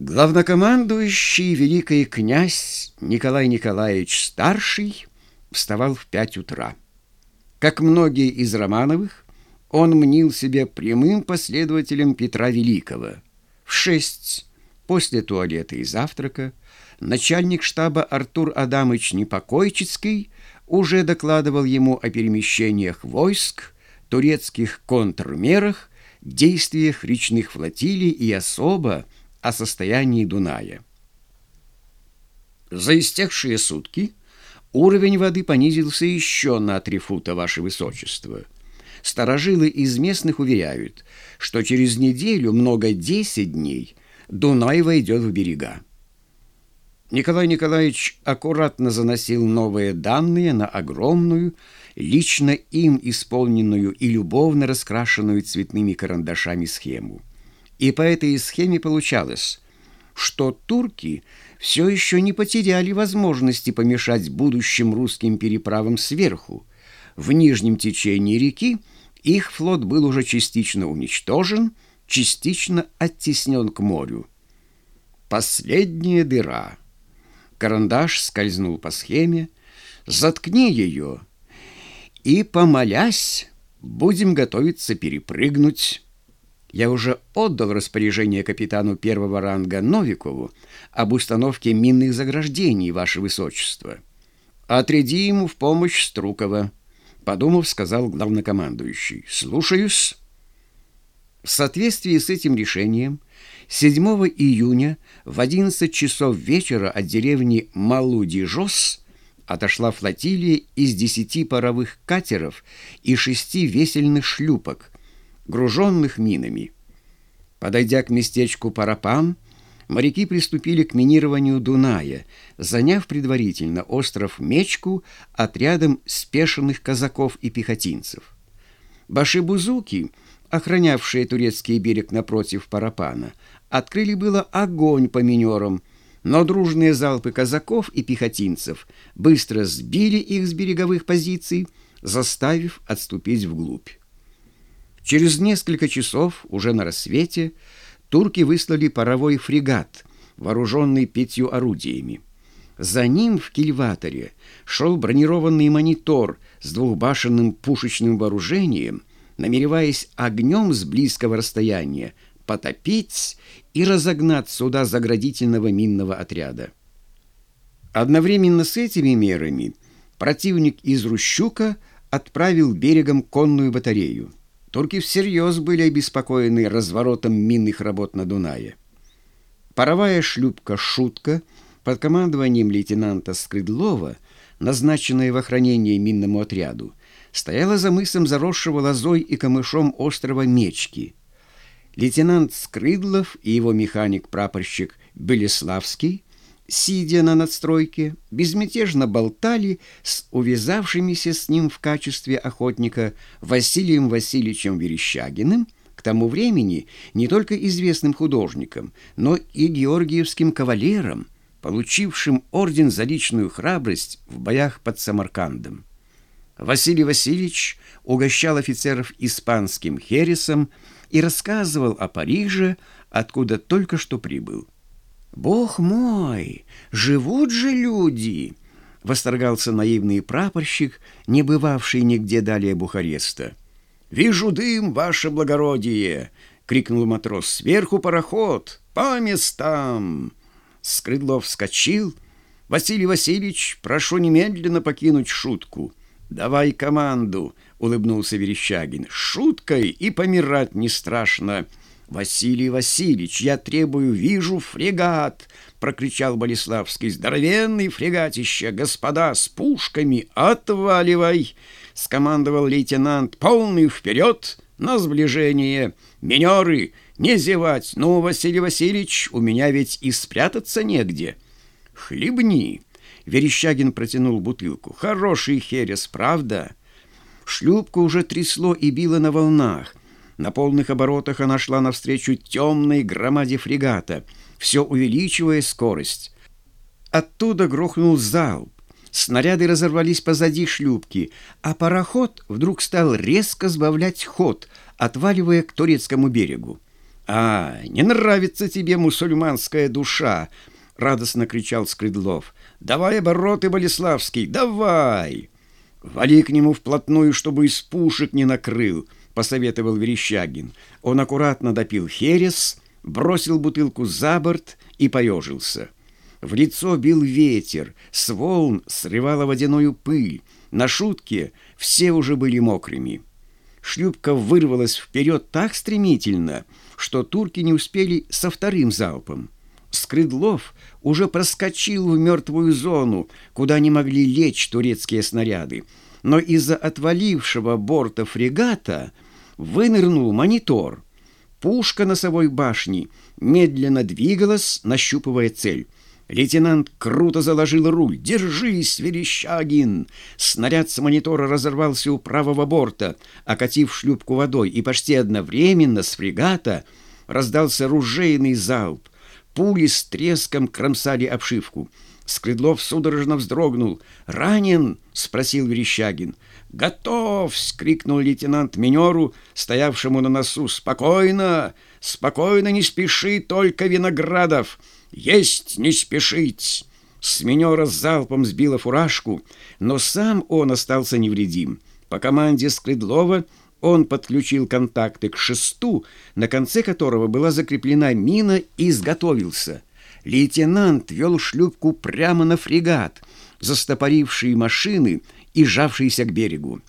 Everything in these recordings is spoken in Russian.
Главнокомандующий великий князь Николай Николаевич Старший вставал в пять утра. Как многие из Романовых, он мнил себя прямым последователем Петра Великого. В шесть, после туалета и завтрака, начальник штаба Артур Адамыч Непокойчицкий уже докладывал ему о перемещениях войск, турецких контрмерах, действиях речных флотилий и особо о состоянии Дуная. За истекшие сутки уровень воды понизился еще на три фута, Ваше Высочество. Старожилы из местных уверяют, что через неделю, много десять дней, Дунай войдет в берега. Николай Николаевич аккуратно заносил новые данные на огромную, лично им исполненную и любовно раскрашенную цветными карандашами схему. И по этой схеме получалось, что турки все еще не потеряли возможности помешать будущим русским переправам сверху. В нижнем течении реки их флот был уже частично уничтожен, частично оттеснен к морю. Последняя дыра. Карандаш скользнул по схеме. «Заткни ее!» И, помолясь, будем готовиться перепрыгнуть. Я уже отдал распоряжение капитану первого ранга Новикову об установке минных заграждений, Ваше Высочество. Отряди ему в помощь Струкова, подумав, сказал главнокомандующий. Слушаюсь. В соответствии с этим решением 7 июня в 11 часов вечера от деревни Малуди-Жос отошла флотилия из 10 паровых катеров и шести весельных шлюпок – груженных минами. Подойдя к местечку Парапам, моряки приступили к минированию Дуная, заняв предварительно остров Мечку отрядом спешенных казаков и пехотинцев. Башибузуки, охранявшие турецкий берег напротив Парапана, открыли было огонь по минерам, но дружные залпы казаков и пехотинцев быстро сбили их с береговых позиций, заставив отступить вглубь. Через несколько часов, уже на рассвете, турки выслали паровой фрегат, вооруженный пятью орудиями. За ним в кильваторе шел бронированный монитор с двухбашенным пушечным вооружением, намереваясь огнем с близкого расстояния потопить и разогнать суда заградительного минного отряда. Одновременно с этими мерами противник из Рущука отправил берегом конную батарею. Турки всерьез были обеспокоены разворотом минных работ на Дунае. Паровая шлюпка «Шутка» под командованием лейтенанта Скрыдлова, назначенная в охранение минному отряду, стояла за мысом заросшего лозой и камышом острова Мечки. Лейтенант Скрыдлов и его механик-прапорщик Белеславский сидя на надстройке, безмятежно болтали с увязавшимися с ним в качестве охотника Василием Васильевичем Верещагиным, к тому времени не только известным художником, но и георгиевским кавалером, получившим орден за личную храбрость в боях под Самаркандом. Василий Васильевич угощал офицеров испанским хересом и рассказывал о Париже, откуда только что прибыл. «Бог мой, живут же люди!» — восторгался наивный прапорщик, не бывавший нигде далее Бухареста. «Вижу дым, ваше благородие!» — крикнул матрос. «Сверху пароход! По местам!» Скрыдлов вскочил. «Василий Васильевич, прошу немедленно покинуть шутку». «Давай команду!» — улыбнулся Верещагин. «Шуткой и помирать не страшно!» «Василий Васильевич, я требую, вижу фрегат!» — прокричал Болеславский. «Здоровенный фрегатище, господа, с пушками! Отваливай!» — скомандовал лейтенант. «Полный вперед! На сближение! Минеры! Не зевать! Ну, Василий Васильевич, у меня ведь и спрятаться негде!» «Хлебни!» — Верещагин протянул бутылку. «Хороший херес, правда?» Шлюпку уже трясло и било на волнах. На полных оборотах она шла навстречу темной громаде фрегата, все увеличивая скорость. Оттуда грохнул залп. Снаряды разорвались позади шлюпки, а пароход вдруг стал резко сбавлять ход, отваливая к турецкому берегу. «А, не нравится тебе мусульманская душа!» — радостно кричал Скрыдлов. «Давай обороты, Болеславский, давай!» «Вали к нему вплотную, чтобы из пушек не накрыл», — посоветовал Верещагин. Он аккуратно допил херес, бросил бутылку за борт и поежился. В лицо бил ветер, с волн срывала водяную пыль. На шутке все уже были мокрыми. Шлюпка вырвалась вперед так стремительно, что турки не успели со вторым залпом. Скрыдлов уже проскочил в мертвую зону, куда не могли лечь турецкие снаряды, но из-за отвалившего борта фрегата вынырнул монитор. Пушка носовой башни медленно двигалась, нащупывая цель. Лейтенант круто заложил руль. «Держись, Верещагин!» Снаряд с монитора разорвался у правого борта, окатив шлюпку водой, и почти одновременно с фрегата раздался ружейный залп. Пули с треском кромсали обшивку. Скрыдлов судорожно вздрогнул. «Ранен?» — спросил Верещагин. «Готов!» — скрикнул лейтенант Минеру, стоявшему на носу. «Спокойно! Спокойно, не спеши, только Виноградов!» «Есть не спешить!» С минера залпом сбила фуражку, но сам он остался невредим. По команде Скрыдлова он подключил контакты к шесту, на конце которого была закреплена мина, и изготовился. Лейтенант вел шлюпку прямо на фрегат, застопорившие машины и жавшиеся к берегу.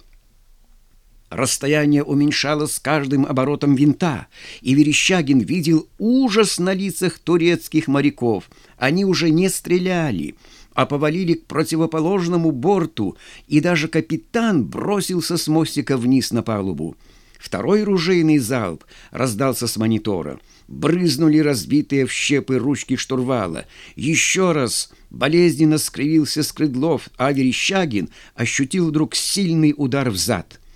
Расстояние уменьшалось с каждым оборотом винта, и Верещагин видел ужас на лицах турецких моряков. Они уже не стреляли, а повалили к противоположному борту, и даже капитан бросился с мостика вниз на палубу. Второй ружейный залп раздался с монитора. Брызнули разбитые в щепы ручки штурвала. Еще раз болезненно скривился Скрыдлов, а Верещагин ощутил вдруг сильный удар в зад —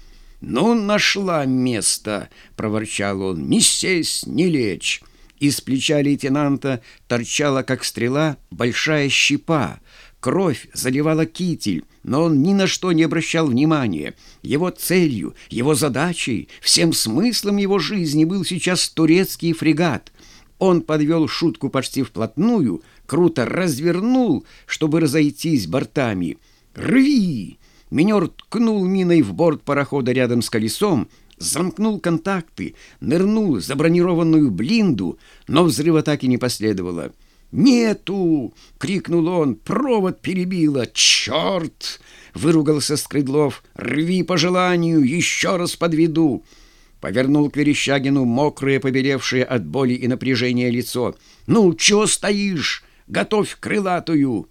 «Ну, нашла место!» — проворчал он. «Не сесть, не лечь!» Из плеча лейтенанта торчала, как стрела, большая щепа. Кровь заливала китель, но он ни на что не обращал внимания. Его целью, его задачей, всем смыслом его жизни был сейчас турецкий фрегат. Он подвел шутку почти вплотную, круто развернул, чтобы разойтись бортами. «Рви!» Минер ткнул миной в борт парохода рядом с колесом, замкнул контакты, нырнул за бронированную блинду, но взрыва так и не последовало. «Нету!» — крикнул он. «Провод перебило! Черт!» — выругался Скрыдлов. «Рви по желанию! Еще раз подведу!» Повернул к Верещагину мокрое, побелевшее от боли и напряжения лицо. «Ну, чего стоишь? Готовь крылатую!»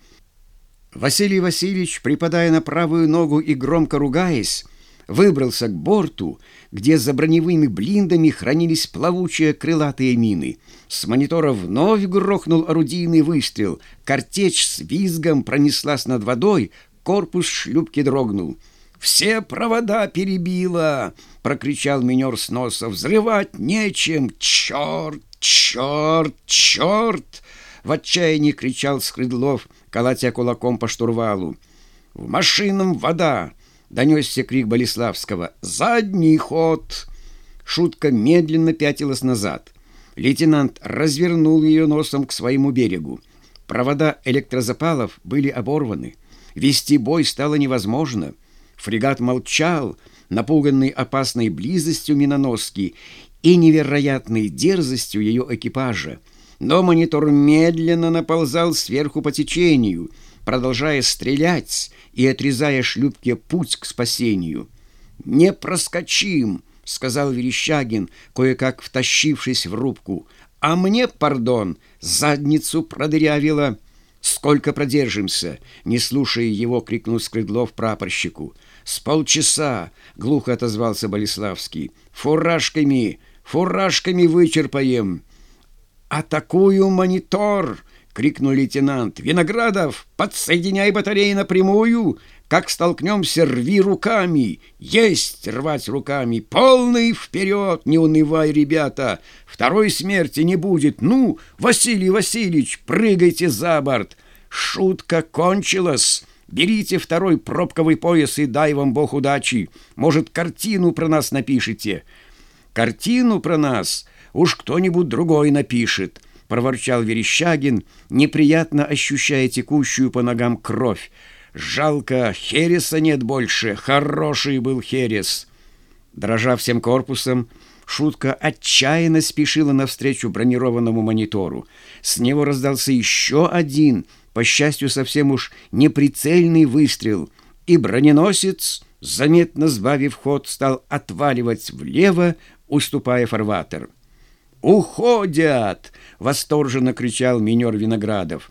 Василий Васильевич, припадая на правую ногу и громко ругаясь, выбрался к борту, где за броневыми блиндами хранились плавучие крылатые мины. С монитора вновь грохнул орудийный выстрел. Картечь с визгом пронеслась над водой, корпус шлюпки дрогнул. «Все провода перебило!» — прокричал минер с носа. «Взрывать нечем! Черт! Черт! Черт!» В отчаянии кричал Скрыдлов — колотя кулаком по штурвалу. «В машинам вода!» — донесся крик Болеславского. «Задний ход!» Шутка медленно пятилась назад. Лейтенант развернул ее носом к своему берегу. Провода электрозапалов были оборваны. Вести бой стало невозможно. Фрегат молчал, напуганный опасной близостью миноноски и невероятной дерзостью ее экипажа но монитор медленно наползал сверху по течению, продолжая стрелять и отрезая шлюпке путь к спасению. «Не проскочим!» — сказал Верещагин, кое-как втащившись в рубку. «А мне, пардон, задницу продырявило!» «Сколько продержимся?» — не слушая его, крикнул Скрыдлов прапорщику. «С полчаса!» — глухо отозвался Болеславский. «Фуражками! Фуражками вычерпаем!» «Атакую монитор!» — крикнул лейтенант. «Виноградов, подсоединяй батареи напрямую! Как столкнемся, рви руками! Есть рвать руками! Полный вперед! Не унывай, ребята! Второй смерти не будет! Ну, Василий Васильевич, прыгайте за борт! Шутка кончилась!» Берите второй пробковый пояс и дай вам Бог удачи. Может, картину про нас напишите. Картину про нас уж кто-нибудь другой напишет», — проворчал Верещагин, неприятно ощущая текущую по ногам кровь. «Жалко, Хереса нет больше, хороший был Херес». Дрожа всем корпусом, Шутка отчаянно спешила навстречу бронированному монитору. С него раздался еще один, по счастью, совсем уж неприцельный выстрел, и броненосец, заметно сбавив ход, стал отваливать влево, уступая фарватер. «Уходят!» — восторженно кричал минер Виноградов.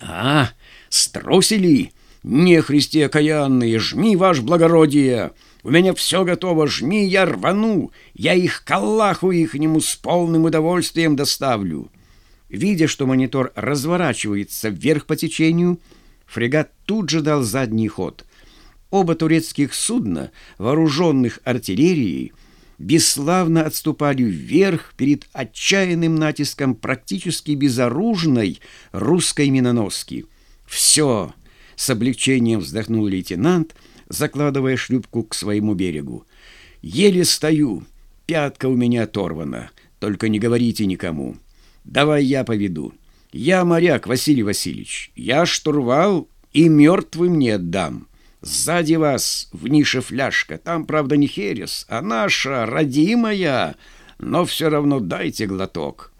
«А, струсили! Не христи окаянные, жми, ваш благородие!» У меня все готово, жми, я рвану, я их к Аллаху ихнему с полным удовольствием доставлю». Видя, что монитор разворачивается вверх по течению, фрегат тут же дал задний ход. Оба турецких судна, вооруженных артиллерией, бесславно отступали вверх перед отчаянным натиском практически безоружной русской миноноски. «Все!» — с облегчением вздохнул лейтенант — закладывая шлюпку к своему берегу. «Еле стою, пятка у меня оторвана, только не говорите никому. Давай я поведу. Я моряк, Василий Васильевич, я штурвал и мертвым не отдам. Сзади вас в нише фляжка, там, правда, не херес, а наша, родимая, но все равно дайте глоток.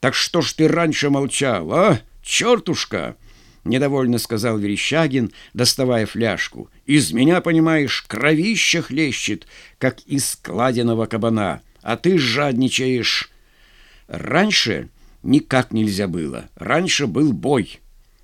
Так что ж ты раньше молчал, а, чертушка?» недовольно сказал Верещагин, доставая фляжку. «Из меня, понимаешь, кровища хлещет, как из складенного кабана, а ты жадничаешь». Раньше никак нельзя было. Раньше был бой.